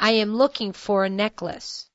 I am looking for a necklace.